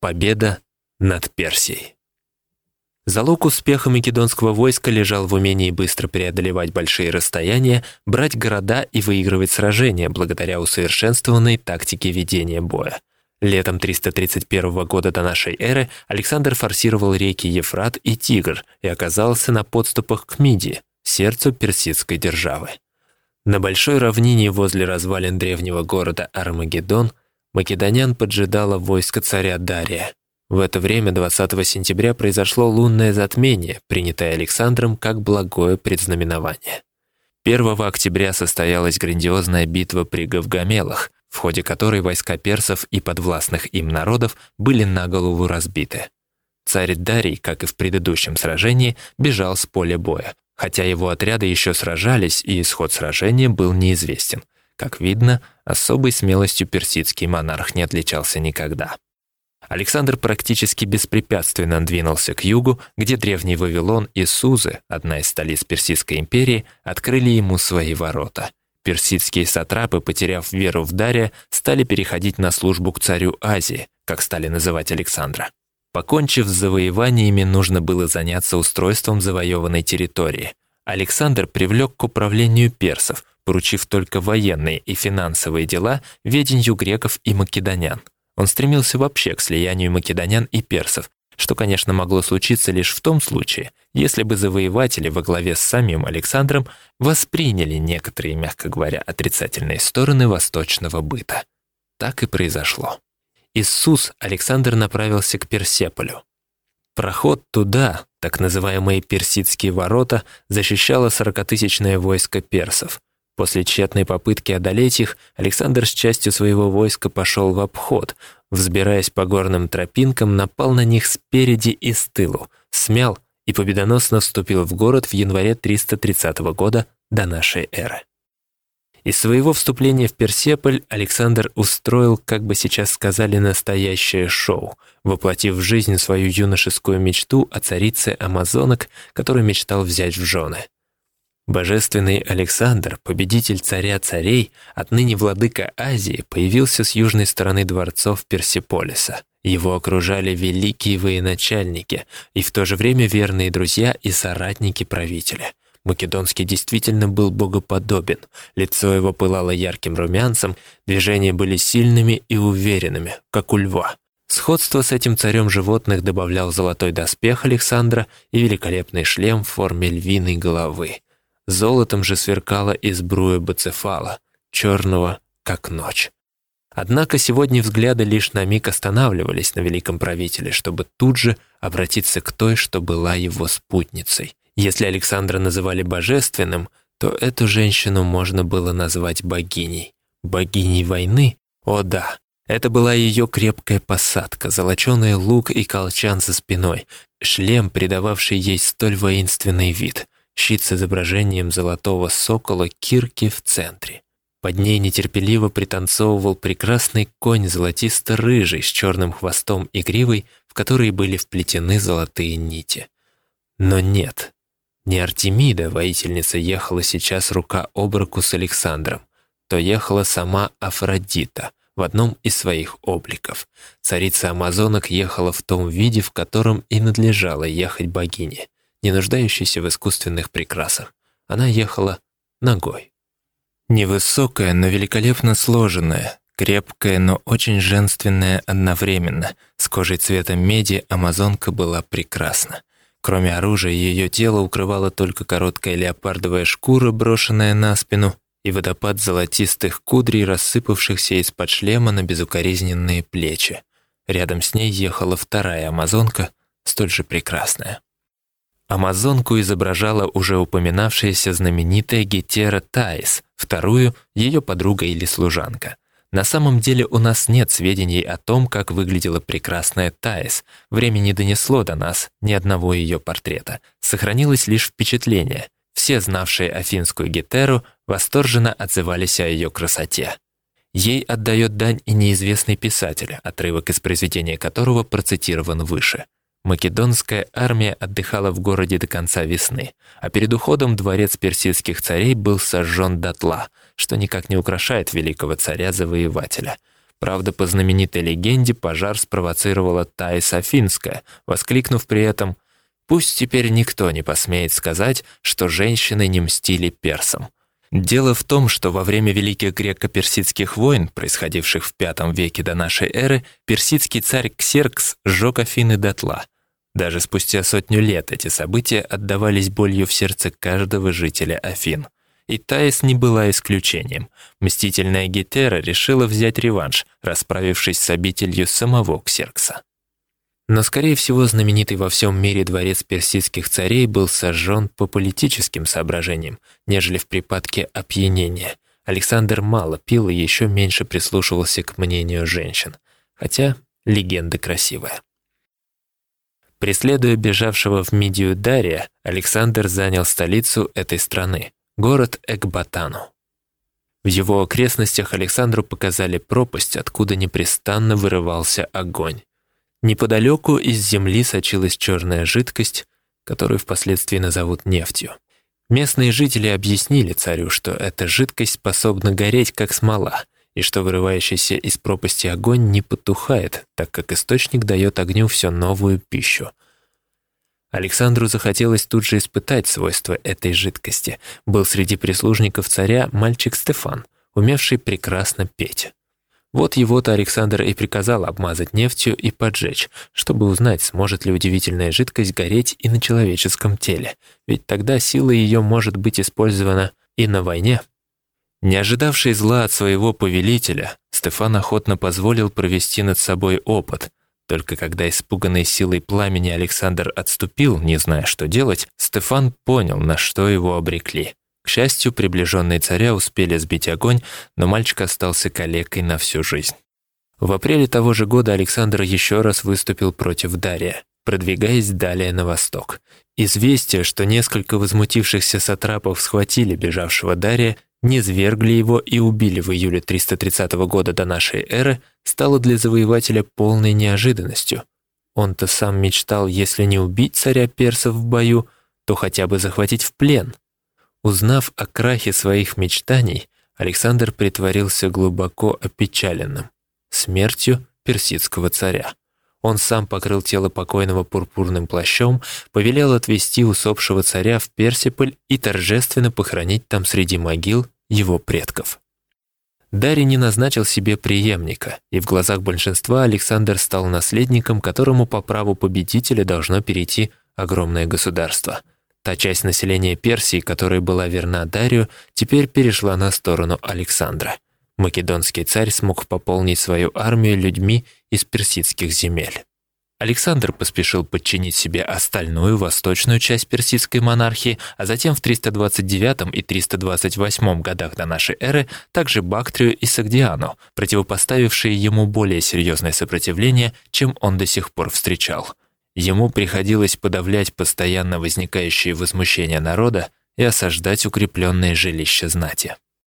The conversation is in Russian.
Победа над Персией. Залог успеха македонского войска лежал в умении быстро преодолевать большие расстояния, брать города и выигрывать сражения благодаря усовершенствованной тактике ведения боя. Летом 331 года до нашей эры Александр форсировал реки Ефрат и Тигр и оказался на подступах к Мидии, сердцу персидской державы. На большой равнине возле развалин древнего города Армагеддон македонян поджидало войско царя Дария. В это время 20 сентября произошло лунное затмение, принятое Александром как благое предзнаменование. 1 октября состоялась грандиозная битва при Гавгамелах, в ходе которой войска персов и подвластных им народов были на голову разбиты. Царь Дарий, как и в предыдущем сражении, бежал с поля боя, хотя его отряды еще сражались, и исход сражения был неизвестен. Как видно, особой смелостью персидский монарх не отличался никогда. Александр практически беспрепятственно двинулся к югу, где древний Вавилон и Сузы, одна из столиц Персидской империи, открыли ему свои ворота. Персидские сатрапы, потеряв веру в Дария, стали переходить на службу к царю Азии, как стали называть Александра. Покончив с завоеваниями, нужно было заняться устройством завоеванной территории. Александр привлек к управлению персов, поручив только военные и финансовые дела ведению греков и македонян. Он стремился вообще к слиянию македонян и персов, что, конечно, могло случиться лишь в том случае, если бы завоеватели во главе с самим Александром восприняли некоторые, мягко говоря, отрицательные стороны восточного быта. Так и произошло. Иисус Александр направился к Персеполю. Проход туда, так называемые персидские ворота, защищало сорокатысячное войско персов. После тщетной попытки одолеть их, Александр с частью своего войска пошел в обход, взбираясь по горным тропинкам, напал на них спереди и с тылу, смял и победоносно вступил в город в январе 330 года до нашей эры. Из своего вступления в Персеполь Александр устроил, как бы сейчас сказали, настоящее шоу, воплотив в жизнь свою юношескую мечту о царице амазонок, которую мечтал взять в жены. Божественный Александр, победитель царя царей, отныне владыка Азии, появился с южной стороны дворцов Персеполиса. Его окружали великие военачальники и в то же время верные друзья и соратники правителя. Македонский действительно был богоподобен, лицо его пылало ярким румянцем, движения были сильными и уверенными, как у льва. Сходство с этим царем животных добавлял золотой доспех Александра и великолепный шлем в форме львиной головы. Золотом же сверкала и сбруя Бацефала, черного, как ночь. Однако сегодня взгляды лишь на миг останавливались на великом правителе, чтобы тут же обратиться к той, что была его спутницей. Если Александра называли божественным, то эту женщину можно было назвать богиней. Богиней войны? О да, это была ее крепкая посадка, золоченый лук и колчан за спиной, шлем, придававший ей столь воинственный вид — щит с изображением золотого сокола Кирки в центре. Под ней нетерпеливо пританцовывал прекрасный конь золотисто-рыжий с черным хвостом и гривой, в которые были вплетены золотые нити. Но нет, не Артемида, воительница, ехала сейчас рука об руку с Александром, то ехала сама Афродита в одном из своих обликов. Царица амазонок ехала в том виде, в котором и надлежало ехать богине — не нуждающейся в искусственных прекрасах. Она ехала ногой. Невысокая, но великолепно сложенная, крепкая, но очень женственная одновременно, с кожей цвета меди амазонка была прекрасна. Кроме оружия, ее тело укрывала только короткая леопардовая шкура, брошенная на спину, и водопад золотистых кудрей, рассыпавшихся из-под шлема на безукоризненные плечи. Рядом с ней ехала вторая амазонка, столь же прекрасная. Амазонку изображала уже упоминавшаяся знаменитая Гетера Таис, вторую — ее подруга или служанка. На самом деле у нас нет сведений о том, как выглядела прекрасная Таис. Время не донесло до нас ни одного ее портрета. Сохранилось лишь впечатление. Все, знавшие афинскую Гетеру, восторженно отзывались о ее красоте. Ей отдает дань и неизвестный писатель, отрывок из произведения которого процитирован выше — Македонская армия отдыхала в городе до конца весны, а перед уходом дворец персидских царей был сожжен дотла, что никак не украшает великого царя-завоевателя. Правда, по знаменитой легенде пожар спровоцировала Таис Афинская, воскликнув при этом «Пусть теперь никто не посмеет сказать, что женщины не мстили персам». Дело в том, что во время Великих греко-персидских войн, происходивших в V веке до нашей эры, персидский царь Ксеркс сжег Афины дотла. Даже спустя сотню лет эти события отдавались болью в сердце каждого жителя Афин – и Таис не была исключением. Мстительная Гетера решила взять реванш, расправившись с обителью самого Ксеркса. Но, скорее всего, знаменитый во всем мире дворец персидских царей был сожжен по политическим соображениям, нежели в припадке опьянения. Александр мало пил и еще меньше прислушивался к мнению женщин. Хотя легенда красивая. Преследуя бежавшего в Мидию Дария, Александр занял столицу этой страны город Экбатану. В его окрестностях Александру показали пропасть, откуда непрестанно вырывался огонь. Неподалеку из земли сочилась черная жидкость, которую впоследствии назовут нефтью. Местные жители объяснили царю, что эта жидкость способна гореть, как смола, и что вырывающийся из пропасти огонь не потухает, так как источник дает огню все новую пищу — Александру захотелось тут же испытать свойства этой жидкости. Был среди прислужников царя мальчик Стефан, умевший прекрасно петь. Вот его-то Александр и приказал обмазать нефтью и поджечь, чтобы узнать, сможет ли удивительная жидкость гореть и на человеческом теле, ведь тогда сила ее может быть использована и на войне. Не ожидавший зла от своего повелителя, Стефан охотно позволил провести над собой опыт, только когда испуганный силой пламени Александр отступил, не зная, что делать, Стефан понял, на что его обрекли. К счастью, приближенные царя успели сбить огонь, но мальчик остался калекой на всю жизнь. В апреле того же года Александр еще раз выступил против Дария, продвигаясь далее на восток. Известие, что несколько возмутившихся сатрапов схватили бежавшего Дария, низвергли его и убили в июле 330 года до нашей эры, стало для завоевателя полной неожиданностью. Он-то сам мечтал, если не убить царя персов в бою, то хотя бы захватить в плен. Узнав о крахе своих мечтаний, Александр притворился глубоко опечаленным смертью персидского царя. Он сам покрыл тело покойного пурпурным плащом, повелел отвезти усопшего царя в Персиполь и торжественно похоронить там среди могил его предков. Дарий не назначил себе преемника, и в глазах большинства Александр стал наследником, которому по праву победителя должно перейти огромное государство. Та часть населения Персии, которая была верна Дарию, теперь перешла на сторону Александра – Македонский царь смог пополнить свою армию людьми из персидских земель. Александр поспешил подчинить себе остальную восточную часть персидской монархии, а затем в 329 и 328 годах до нашей эры также Бактрию и Сагдиану, противопоставившие ему более серьезное сопротивление, чем он до сих пор встречал. Ему приходилось подавлять постоянно возникающие возмущения народа и осаждать укрепленные жилища знати.